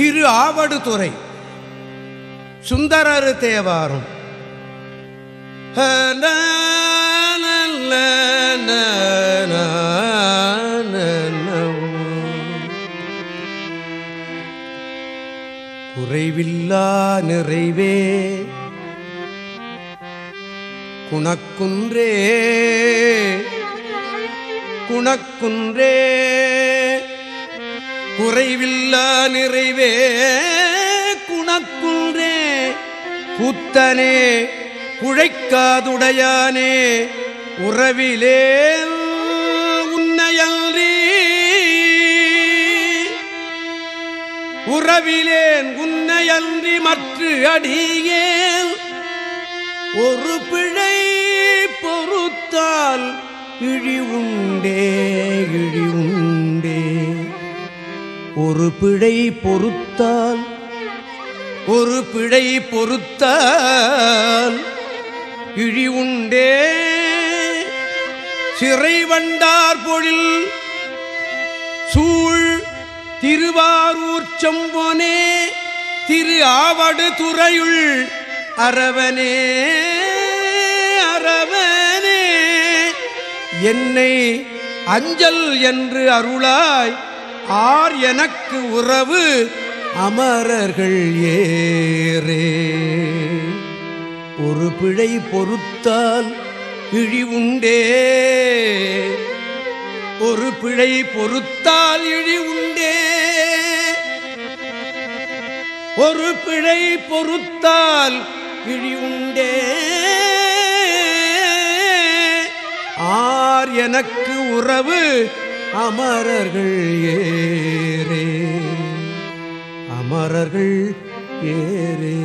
திரு ஆவடுதுறை. சுந்தரரு தேவாரம். குறைவில்லா நிறைவே. குணக்குன்றே. குணக்குன்றே. குறைவில்லா நிறைவே குணக்குன்றே கூத்தனே குழைக்காதுடையானே உறவிலே உன்னையன்றி. உறவிலேன் உன்னையன்றி மற்ற அடியேன். ஒரு பிழை பொறுத்தால் இழி உண்டே இழி ஒரு பிழை பொறுத்தால் ஒரு பிழை பொறுத்தால் இழி உண்டே. சிறை வண்டார் பொழில் சூழ் திருவாரூர் செம்பொனே திரு ஆவடு துறையுள் அரவனே அரவனே. என்னை அஞ்சல் என்று அருளாய் ஆர் எனக்கு உறவு அமரர்கள் ஏரே ஒரு பிழை பொறுத்தால் இழி உண்டே. ஒரு பிழை பொறுத்தால் இழி உண்டே. ஒரு பிழை பொறுத்தால் இழி உண்டே. ஆர் எனக்கு உறவு அமரர்கள் ஏரே அமரர்கள் ஏரே